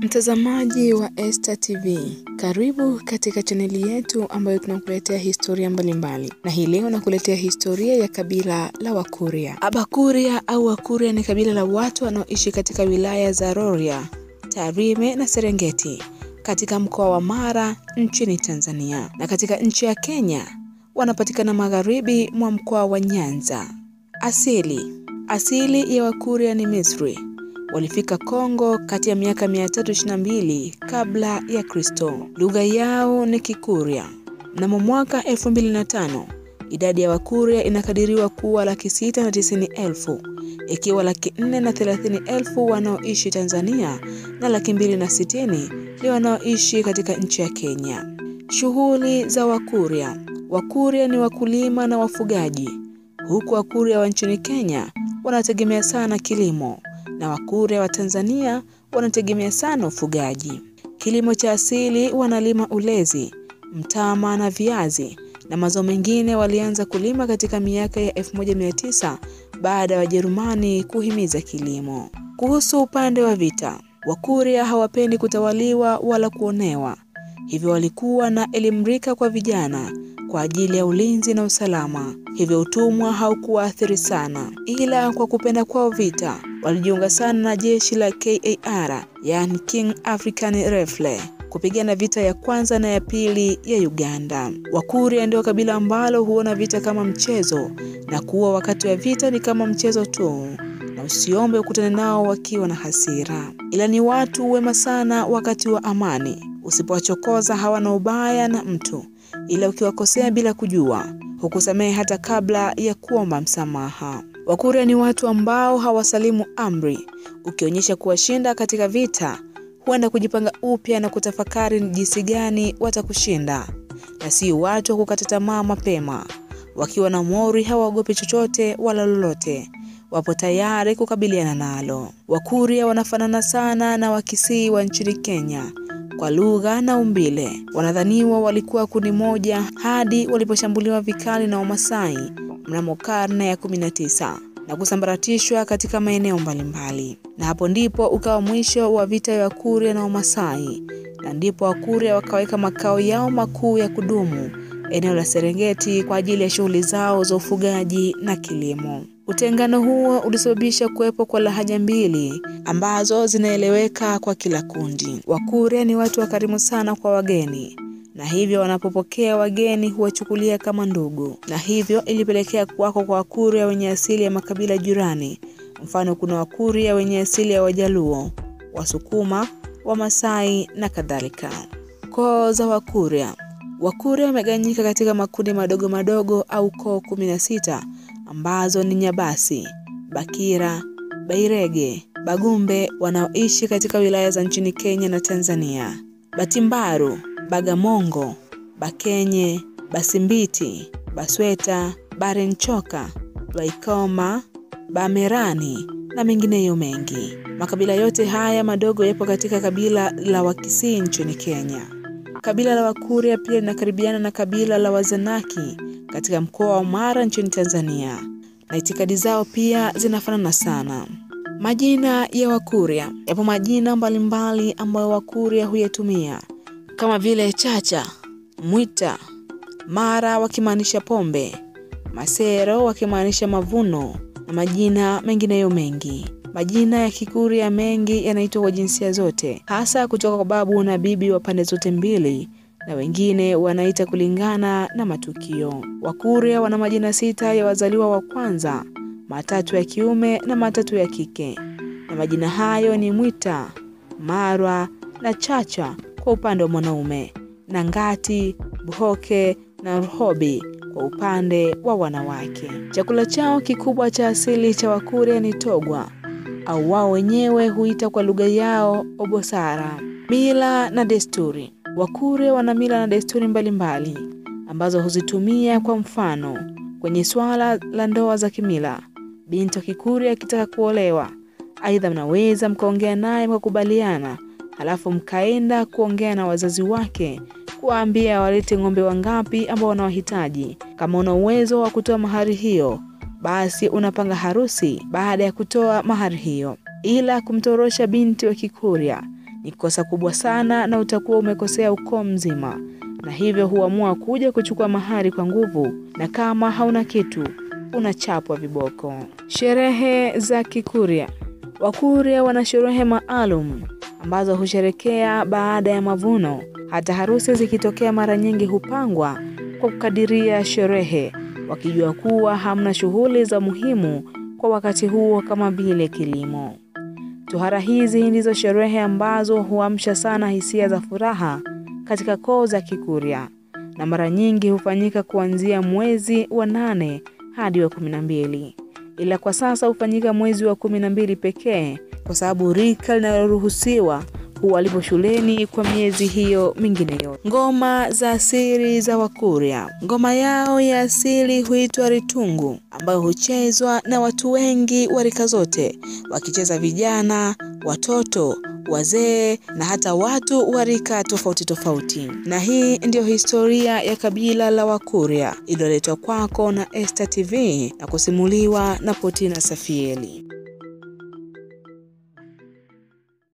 Mtazamaji wa Esta TV, karibu katika chaneli yetu ambayo tunakuletea historia mbalimbali, mbali. na hii leo nakuletea historia ya kabila la Wakuria. Abakuria au Wakuria ni kabila la watu wanaoishi katika wilaya za Rorya, Tarime na Serengeti katika mkoa wa Mara nchini Tanzania, na katika nchi ya Kenya wanapatikana magharibi mwa mkoa wa Nyanza. Asili asili ya Wakuria ni Misri walifika Kongo kati ya miaka 322 kabla ya Kristo. Lugha yao ni Kikurya. Mnamo mwaka 2005 idadi ya Wakuria inakadiriwa kuwa laki sita na tisini elfu ikiwa laki nne na thelathini elfu wanaoishi Tanzania na laki mbili na sitini ni wanaoishi katika nchi ya Kenya. Shughuli za Wakurya. Wakurya ni wakulima na wafugaji, huku Wakurya wa nchini Kenya wanategemea sana kilimo na Wakurya wa Tanzania wanategemea sana ufugaji. Kilimo cha asili wanalima ulezi, mtama na viazi, na mazao mengine walianza kulima katika miaka ya 1900 baada ya Wajerumani kuhimiza kilimo. Kuhusu upande wa vita, Wakurya hawapendi kutawaliwa wala kuonewa, hivyo walikuwa na elimrika kwa vijana kwa ajili ya ulinzi na usalama, hivyo utumwa haukuwaathiri sana, ila kwa kupenda kwao vita walijiunga sana na jeshi la KAR, yani King African Rifle kupigana vita ya kwanza na ya pili ya Uganda. Wakurya ndio kabila ambalo huona vita kama mchezo na kuwa wakati wa vita ni kama mchezo tu, na usiombe ukutane nao wakiwa na hasira, ila ni watu wema sana wakati wa amani. Usipowachokoza hawana ubaya na mtu, ila ukiwakosea bila kujua hukusamehe hata kabla ya kuomba msamaha. Wakurya ni watu ambao hawasalimu amri. Ukionyesha kuwashinda katika vita, huenda kujipanga upya na kutafakari ni jinsi gani watakushinda, na si watu wa kukata tamaa mapema. Wakiwa na mori hawaogopi chochote wala lolote, wapo tayari kukabiliana nalo. Wakurya wanafanana sana na Wakisii wa nchini Kenya kwa lugha na umbile. Wanadhaniwa walikuwa kundi moja hadi waliposhambuliwa vikali na Wamasai mnamo karne ya 19 na kusambaratishwa katika maeneo mbalimbali, na hapo ndipo ukawa mwisho wa vita ya Wakurya na Wamasai, na ndipo Wakurya wakaweka makao yao makuu ya kudumu eneo la Serengeti kwa ajili ya shughuli zao za ufugaji na kilimo. Utengano huo ulisababisha kuwepo kwa lahaja mbili ambazo zinaeleweka kwa kila kundi. Wakurya ni watu wakarimu sana kwa wageni na hivyo wanapopokea wageni huwachukulia kama ndugu, na hivyo ilipelekea kuwako kwa Wakurya wenye asili ya makabila jirani. Mfano, kuna Wakurya wenye asili ya Wajaluo, Wasukuma, Wamasai na kadhalika. Koo za Wakurya. Wakurya wameganyika katika makundi madogo madogo au koo kumi na sita ambazo ni Nyabasi, Bakira, Bairege, Bagumbe wanaoishi katika wilaya za nchini Kenya na Tanzania, Batimbaru, Bagamongo, Bakenye, Basimbiti, Basweta, Barenchoka, Baikoma, Bamerani na mengineyo mengi. Makabila yote haya madogo yapo katika kabila la Wakisii nchini Kenya. Kabila la Wakuria pia linakaribiana na kabila la Wazanaki katika mkoa wa Mara nchini Tanzania, na itikadi zao pia zinafanana sana. Majina ya Wakuria. Yapo majina mbalimbali ambayo Wakuria huyatumia kama vile Chacha, Mwita, Mara wakimaanisha pombe, Masero wakimaanisha mavuno na majina mengineyo mengi. Majina ya Kikurya mengi yanaitwa kwa jinsia zote, hasa kutoka kwa babu na bibi wa pande zote mbili, na wengine wanaita kulingana na matukio. Wakurya wana majina sita ya wazaliwa wa kwanza, matatu ya kiume na matatu ya kike, na majina hayo ni Mwita, Marwa na Chacha kwa upande wa mwanaume, na Ngati, Buhoke na Rhobi kwa upande wa wanawake. Chakula chao kikubwa cha asili cha Wakurya ni togwa au wao wenyewe huita kwa lugha yao obosara. Mila na desturi. Wakurya wana mila na desturi mbalimbali mbali, ambazo huzitumia kwa mfano kwenye swala la ndoa za kimila. Binti wa Kikurya akitaka kuolewa, aidha mnaweza mkaongea naye mkakubaliana, halafu mkaenda kuongea na wazazi wake kuwaambia walete ng'ombe wangapi ambao wanawahitaji. Kama una uwezo wa kutoa mahari hiyo, basi unapanga harusi baada ya kutoa mahari hiyo. Ila kumtorosha binti wa Kikurya ni kosa kubwa sana na utakuwa umekosea ukoo mzima, na hivyo huamua kuja kuchukua mahari kwa nguvu, na kama hauna kitu unachapwa viboko. Sherehe za Kikurya. Wakurya wana sherehe maalum ambazo husherekea baada ya mavuno. Hata harusi zikitokea, mara nyingi hupangwa kwa kukadiria sherehe, wakijua kuwa hamna shughuli za muhimu kwa wakati huo kama vile kilimo. Tohara hizi ndizo sherehe ambazo huamsha sana hisia za furaha katika koo za Kikurya na mara nyingi hufanyika kuanzia mwezi wa nane hadi wa kumi na mbili, ila kwa sasa hufanyika mwezi wa kumi na mbili pekee kwa sababu rika linaloruhusiwa huwa shuleni kwa miezi hiyo mingine yote. Ngoma za asili za Wakurya. Ngoma yao ya asili huitwa ritungu, ambayo huchezwa na watu wengi wa rika zote, wakicheza vijana, watoto, wazee na hata watu wa rika tofauti tofauti. Na hii ndiyo historia ya kabila la Wakurya iliyoletwa kwako na Esta TV na kusimuliwa na Potina Safieli.